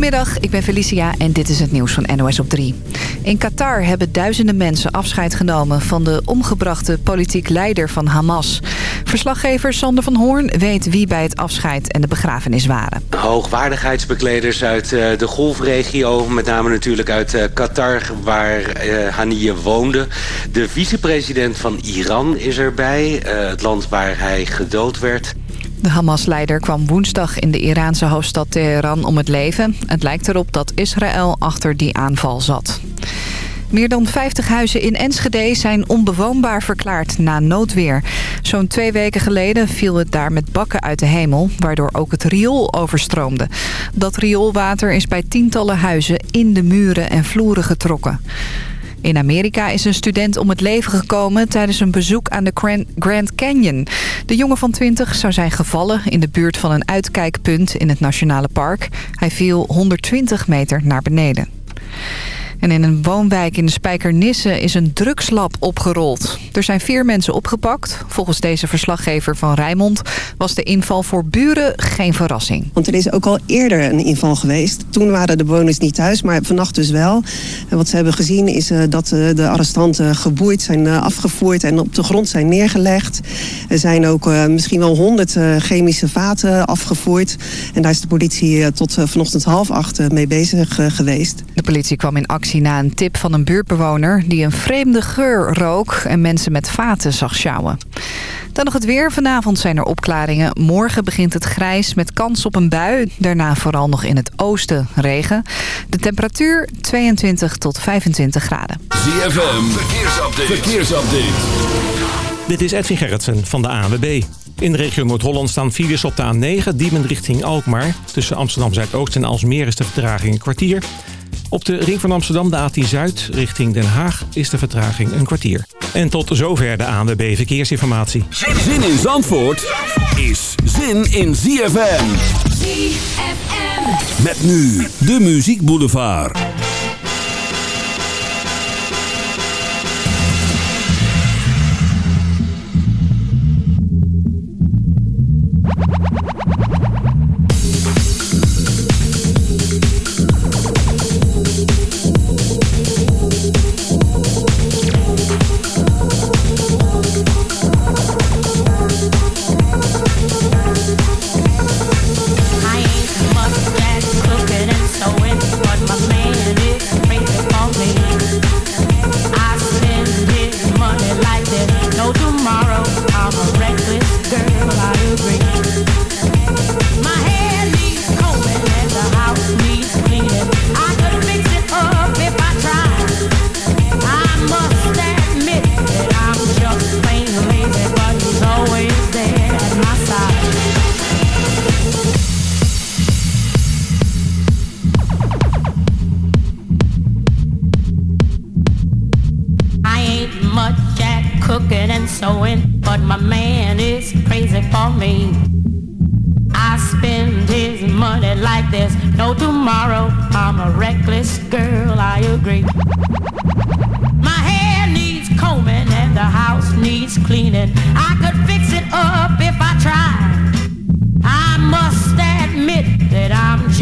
Goedemiddag, ik ben Felicia en dit is het nieuws van NOS op 3. In Qatar hebben duizenden mensen afscheid genomen van de omgebrachte politiek leider van Hamas. Verslaggever Sander van Hoorn weet wie bij het afscheid en de begrafenis waren. Hoogwaardigheidsbekleders uit eh, de golfregio, met name natuurlijk uit eh, Qatar waar uh, Haniyeh woonde. De vicepresident van Iran is erbij, het land waar hij gedood werd. De Hamas-leider kwam woensdag in de Iraanse hoofdstad Teheran om het leven. Het lijkt erop dat Israël achter die aanval zat. Meer dan 50 huizen in Enschede zijn onbewoonbaar verklaard na noodweer. Zo'n twee weken geleden viel het daar met bakken uit de hemel... waardoor ook het riool overstroomde. Dat rioolwater is bij tientallen huizen in de muren en vloeren getrokken. In Amerika is een student om het leven gekomen tijdens een bezoek aan de Grand Canyon. De jongen van 20 zou zijn gevallen in de buurt van een uitkijkpunt in het nationale park. Hij viel 120 meter naar beneden. En in een woonwijk in de Spijkernisse is een drugslab opgerold. Er zijn vier mensen opgepakt. Volgens deze verslaggever van Rijnmond was de inval voor buren geen verrassing. Want er is ook al eerder een inval geweest. Toen waren de bewoners niet thuis, maar vannacht dus wel. En wat ze hebben gezien is uh, dat uh, de arrestanten geboeid zijn uh, afgevoerd en op de grond zijn neergelegd. Er zijn ook misschien wel honderd chemische vaten afgevoerd. En daar is de politie tot vanochtend half acht mee bezig geweest. De politie kwam in actie na een tip van een buurtbewoner... die een vreemde geur rook en mensen met vaten zag sjouwen. Dan nog het weer. Vanavond zijn er opklaringen. Morgen begint het grijs met kans op een bui. Daarna vooral nog in het oosten regen. De temperatuur 22 tot 25 graden. ZFM, verkeersupdate. verkeersupdate. Dit is Edwin Gerritsen van de ANWB. In de regio Noord-Holland staan files op de A9, Diemen richting Alkmaar. Tussen Amsterdam Zuidoost en Alsmeer is de vertraging een kwartier. Op de ring van Amsterdam, de A10 Zuid, richting Den Haag, is de vertraging een kwartier. En tot zover de ANWB Verkeersinformatie. Zin in Zandvoort is zin in ZFM. ZFM. Met nu de Muziek Boulevard.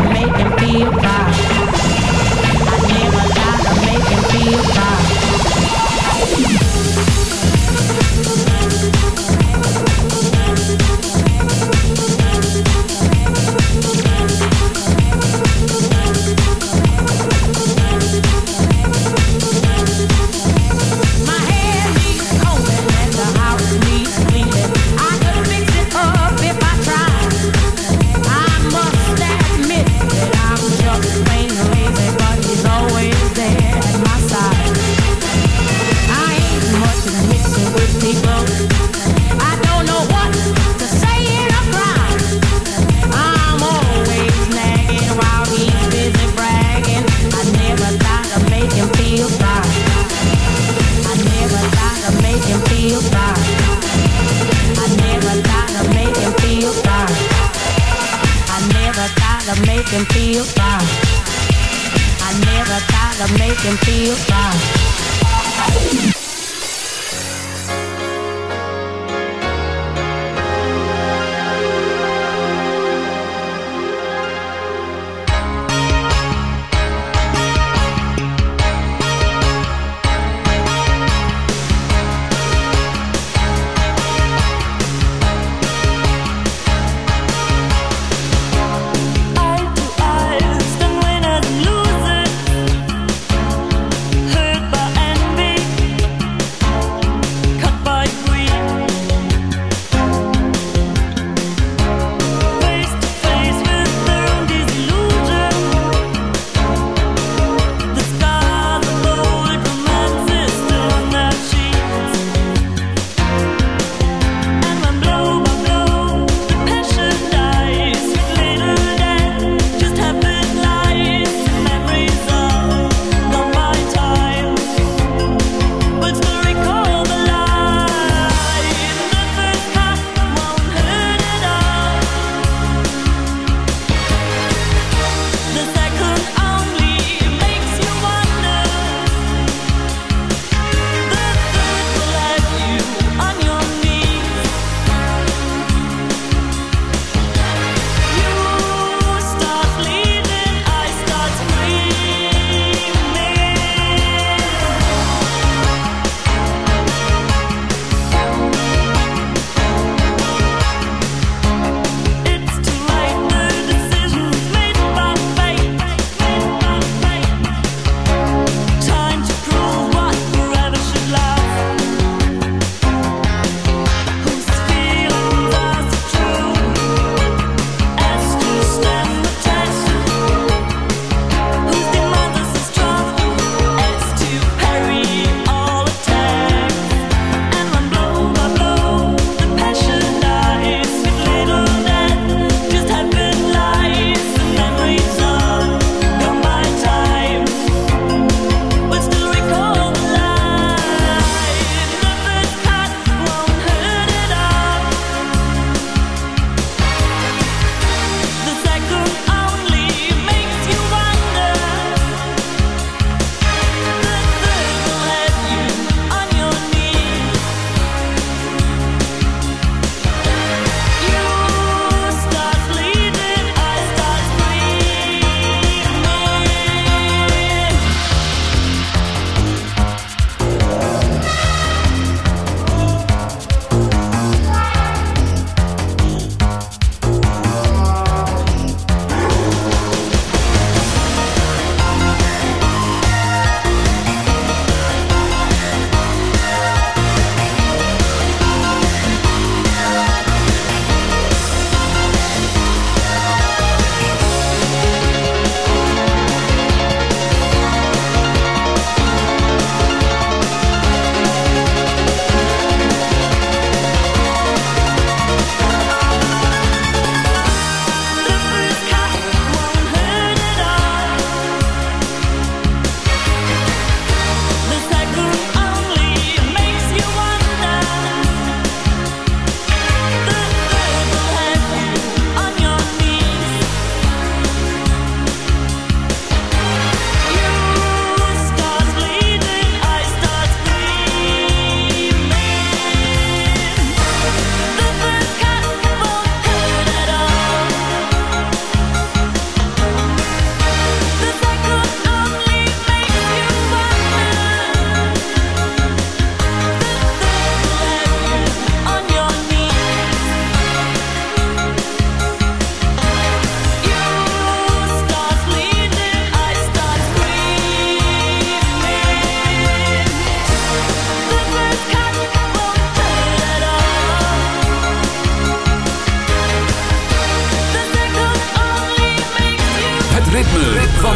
I never make him feel fine.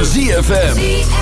By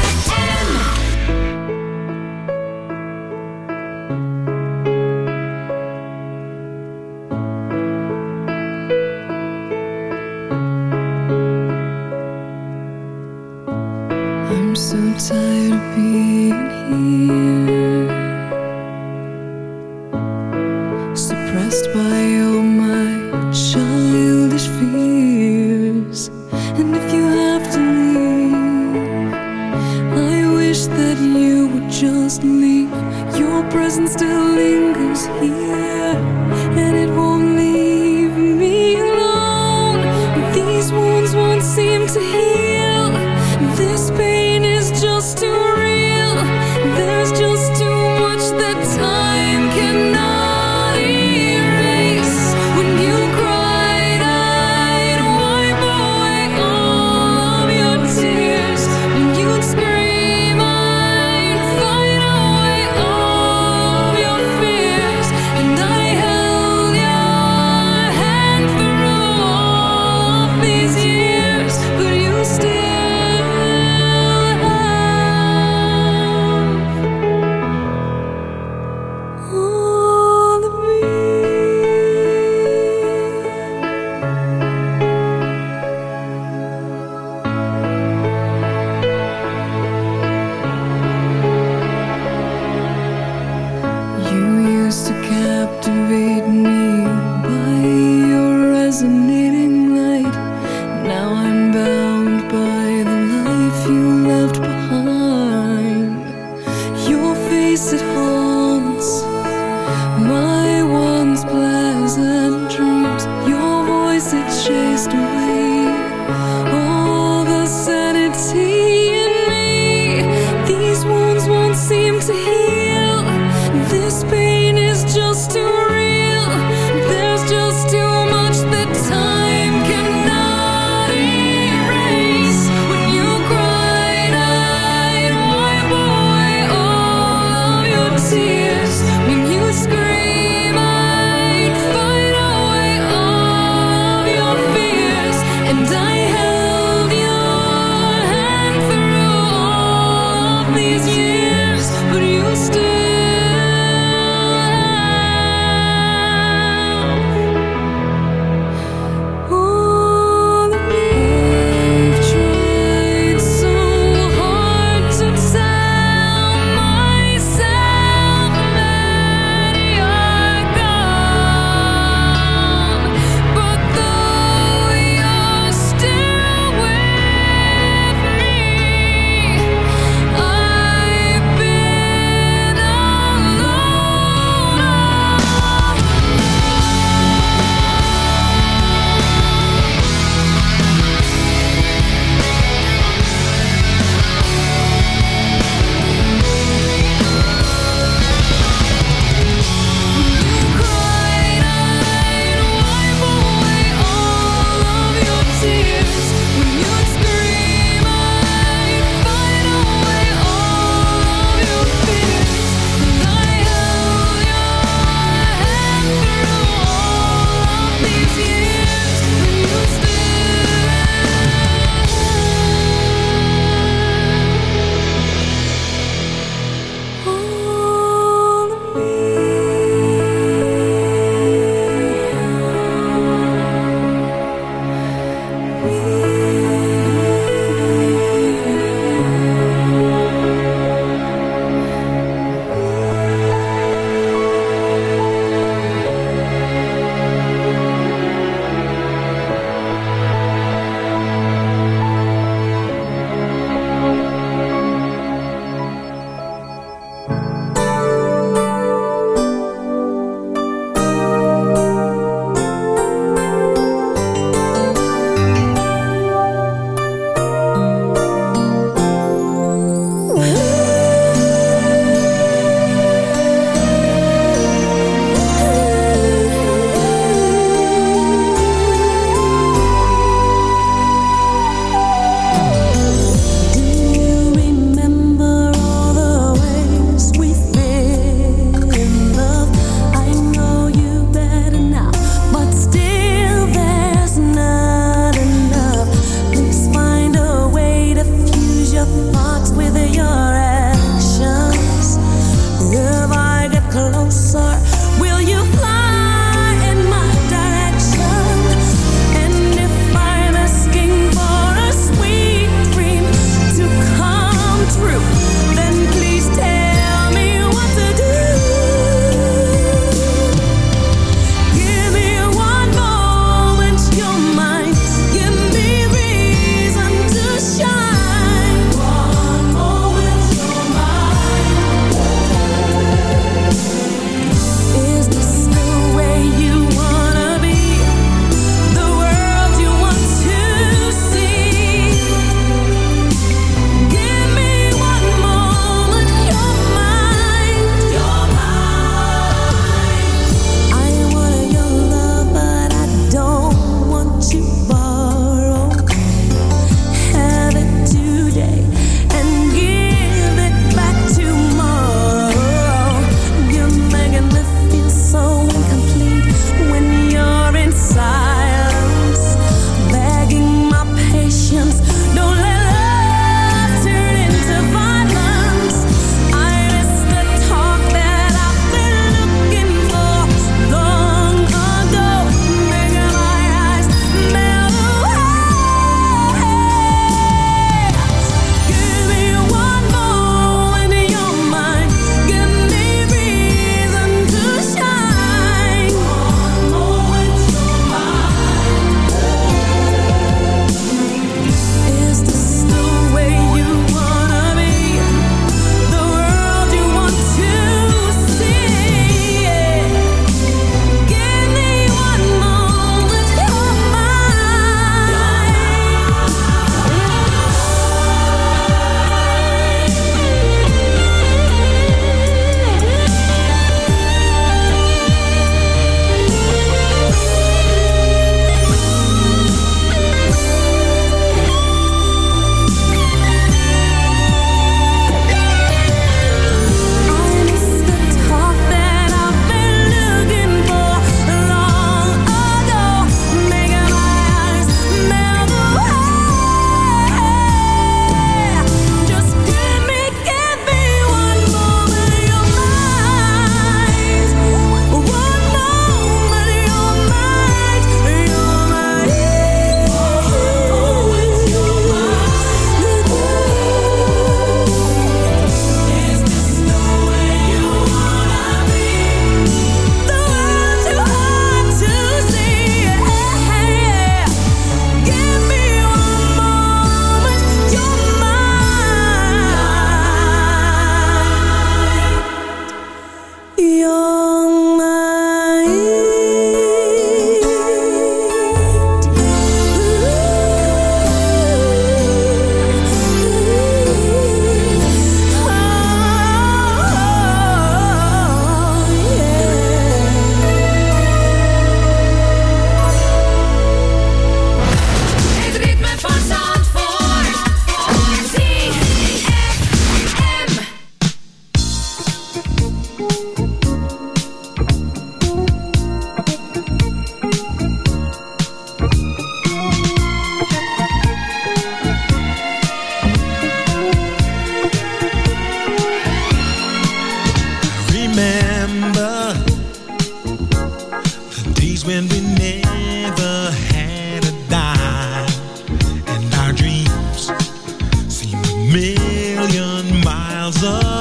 million miles away.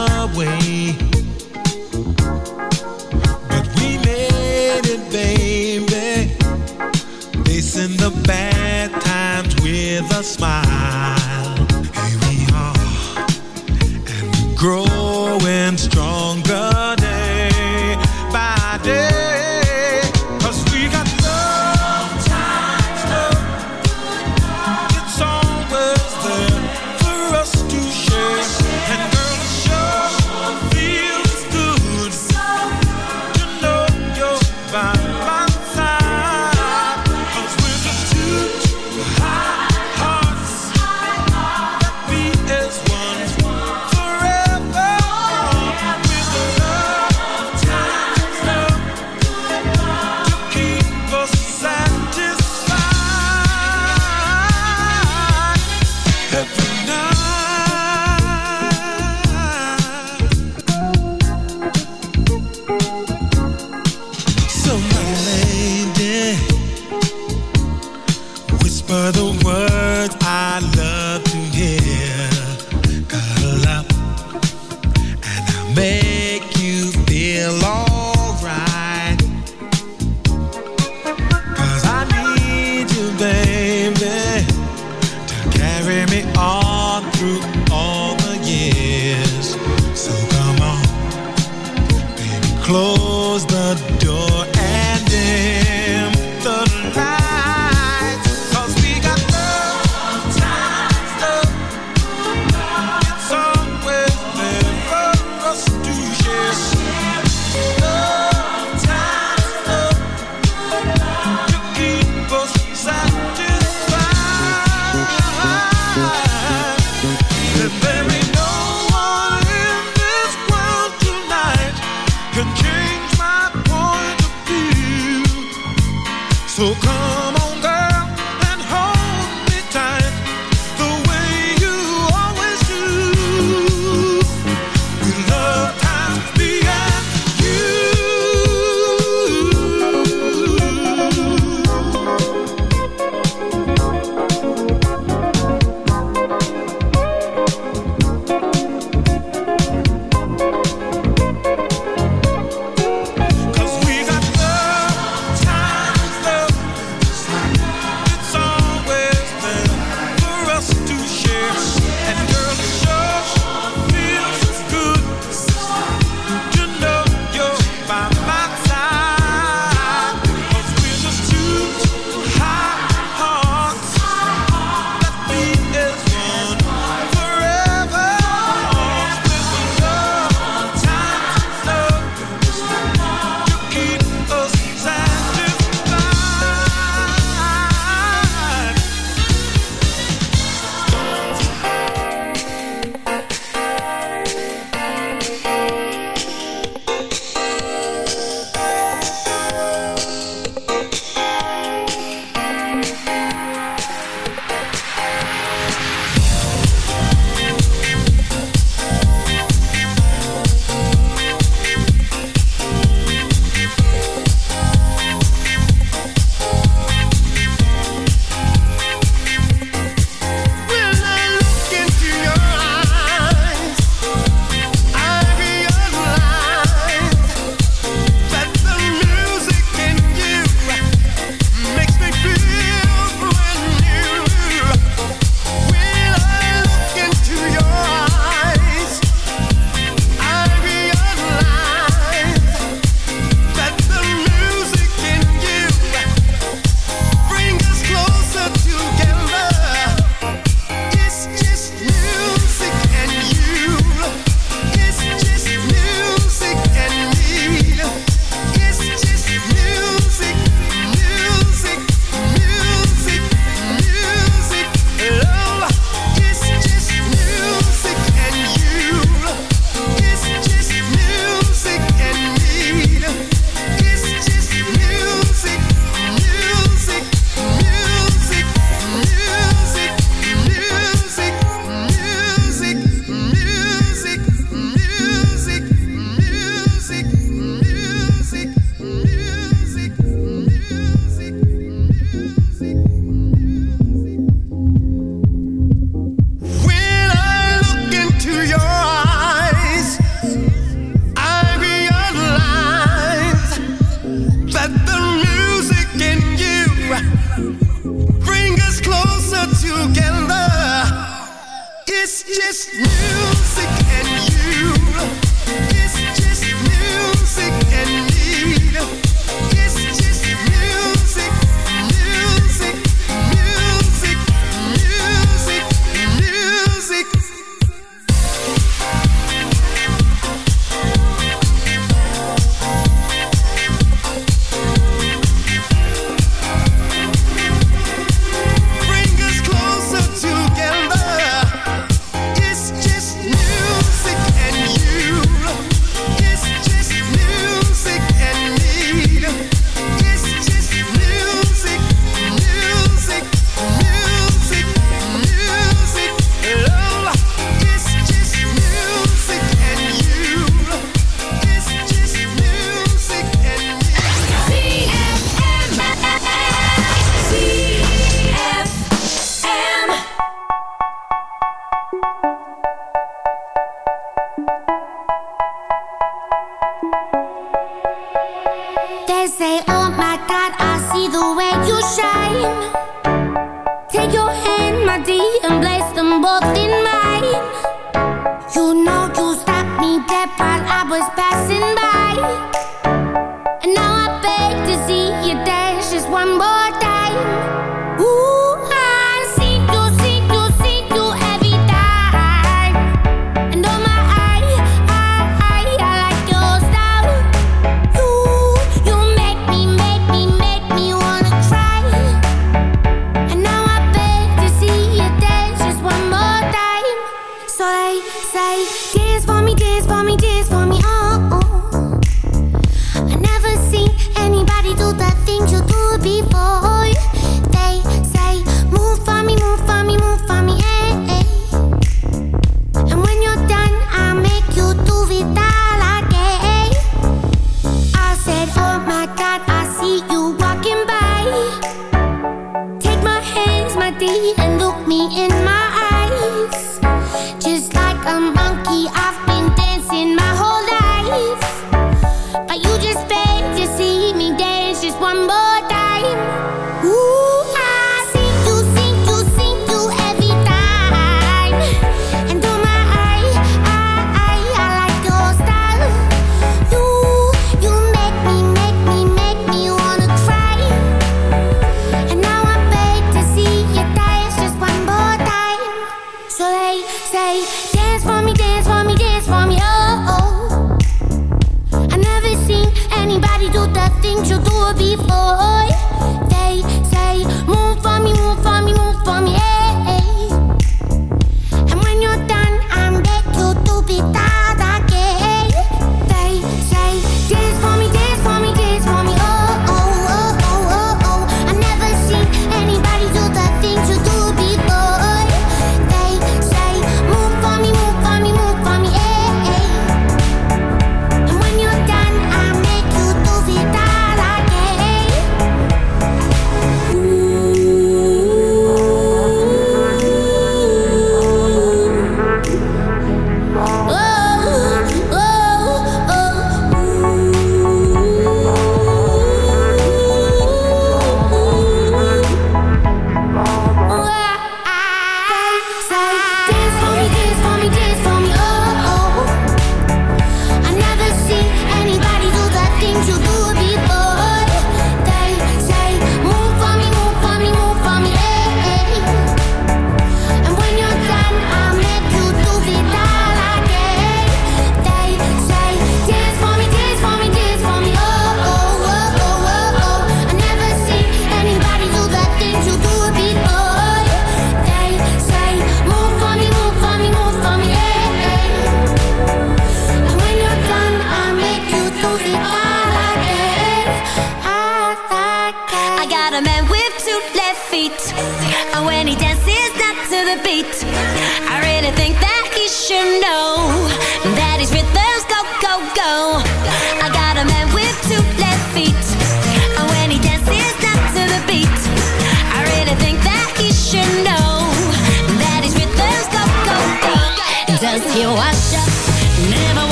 Just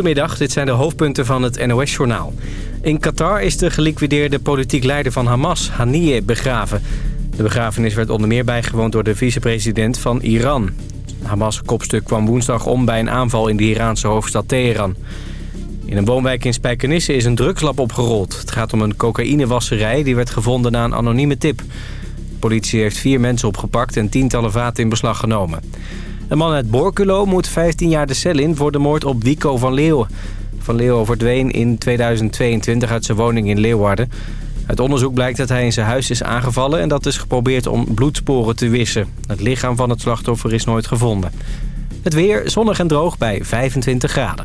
Goedemiddag, dit zijn de hoofdpunten van het NOS-journaal. In Qatar is de geliquideerde politiek leider van Hamas, Haniyeh, begraven. De begrafenis werd onder meer bijgewoond door de vicepresident van Iran. Hamas-kopstuk kwam woensdag om bij een aanval in de Iraanse hoofdstad Teheran. In een woonwijk in Spijkenisse is een drugslab opgerold. Het gaat om een cocaïnewasserij die werd gevonden na een anonieme tip. De politie heeft vier mensen opgepakt en tientallen vaten in beslag genomen. Een man uit Borculo moet 15 jaar de cel in voor de moord op Wico van Leeuwen. Van Leeuwen verdween in 2022 uit zijn woning in Leeuwarden. Uit onderzoek blijkt dat hij in zijn huis is aangevallen... en dat is geprobeerd om bloedsporen te wissen. Het lichaam van het slachtoffer is nooit gevonden. Het weer zonnig en droog bij 25 graden.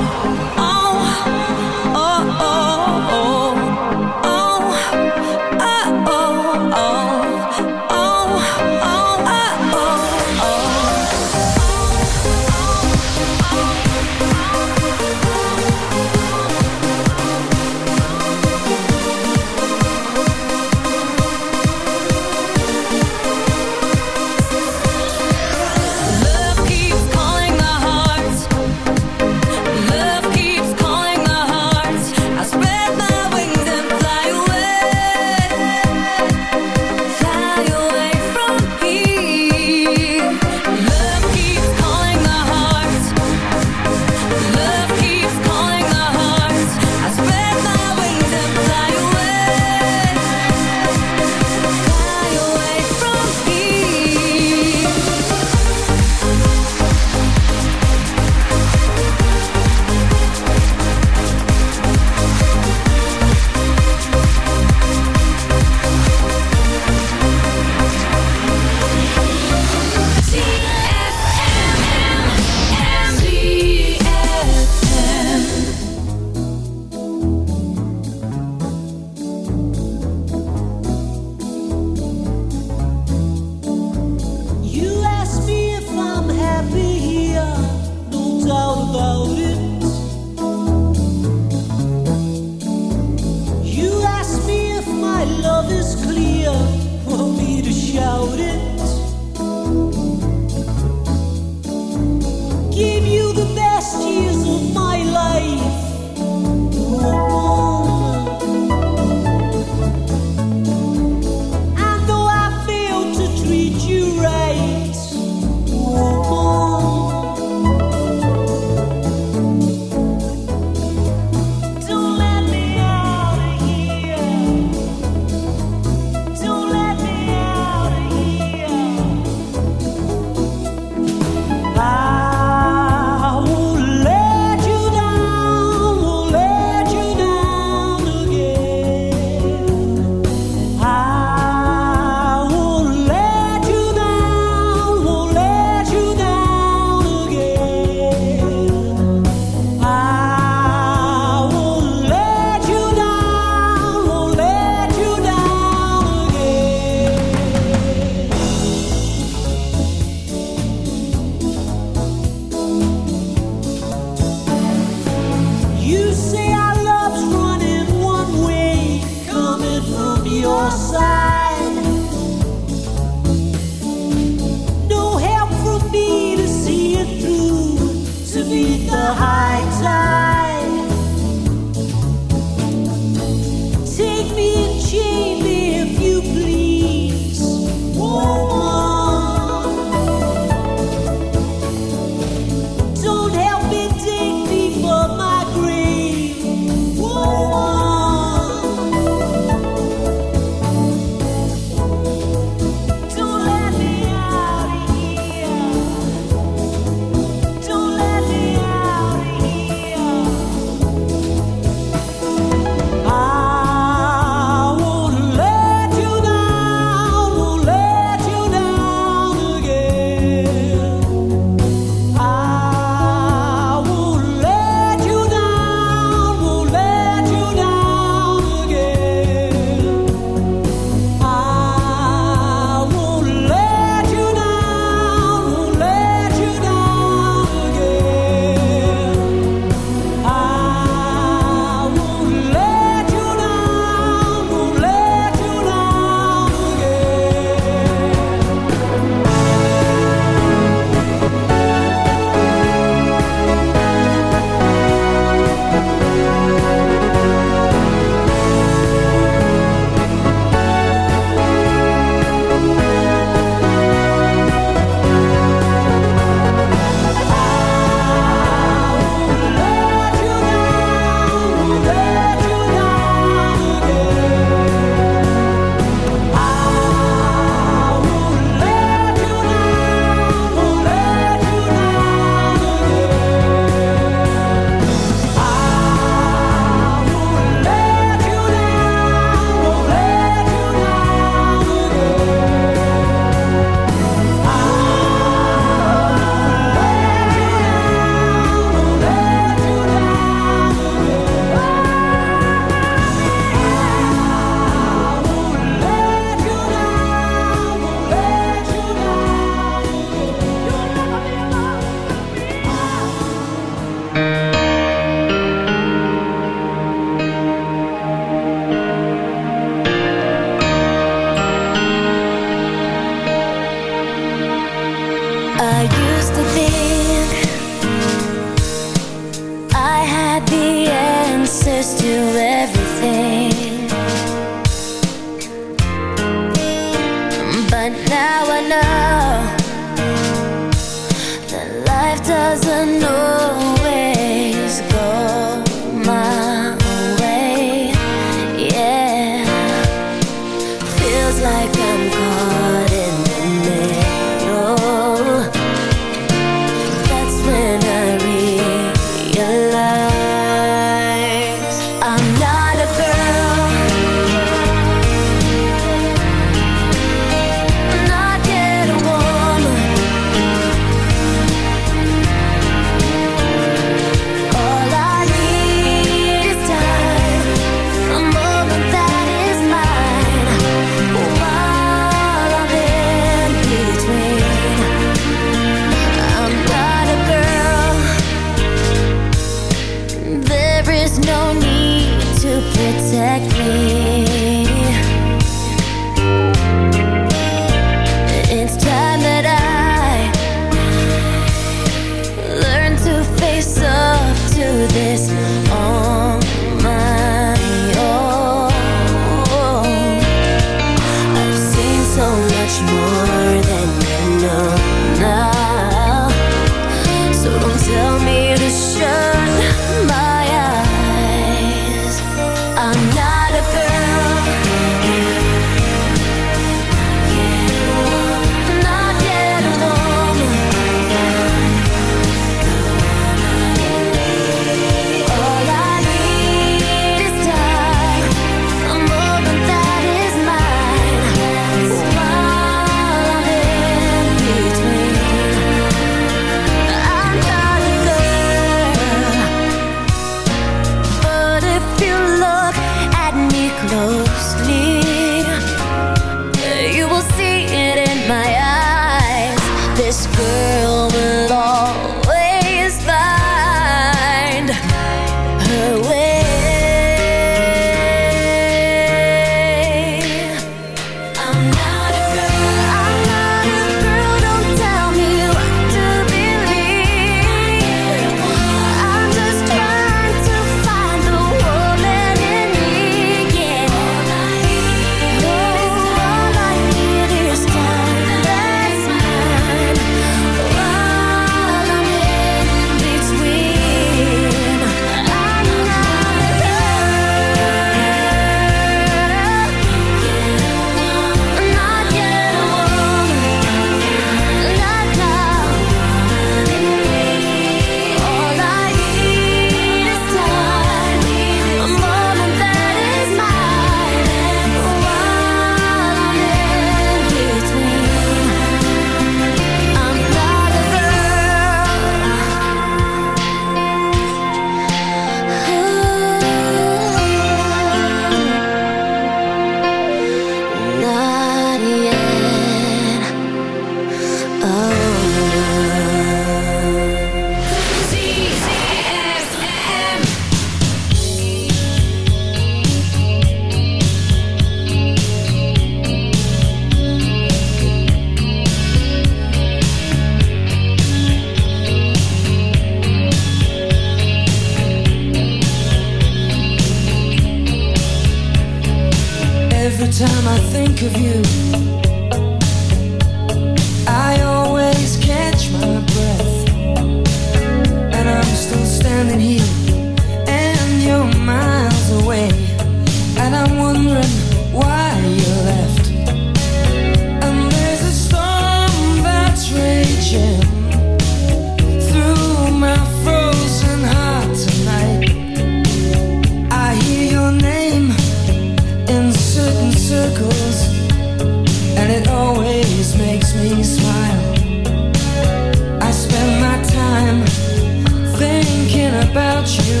without you,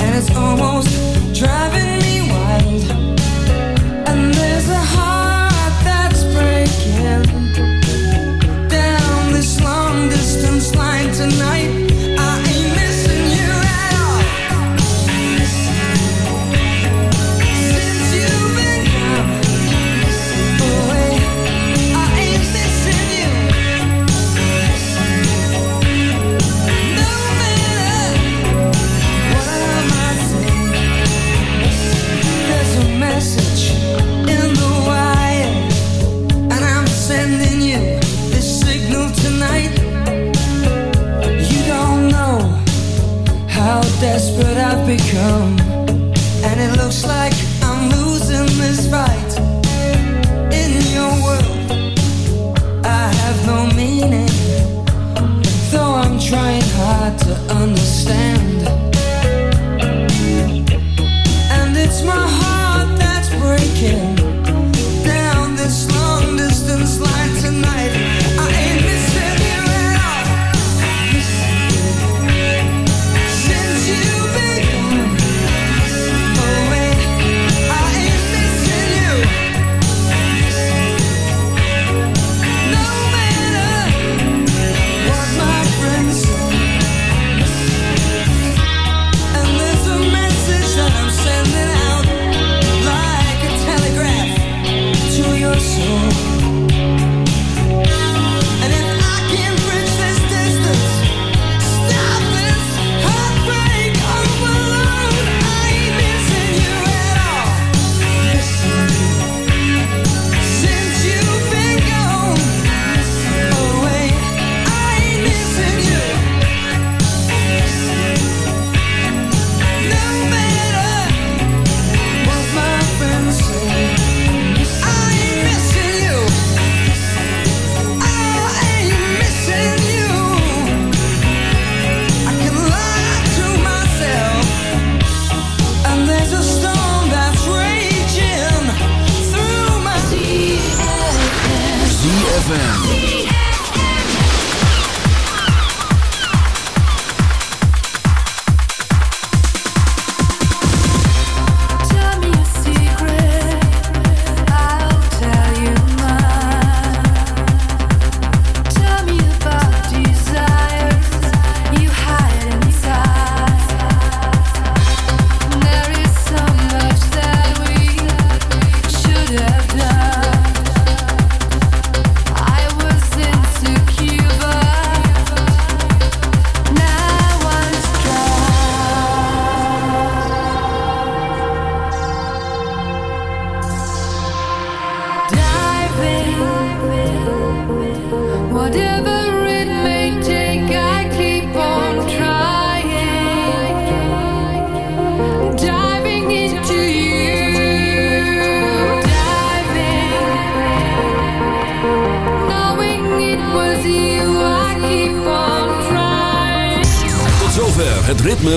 and it's almost driving me wild.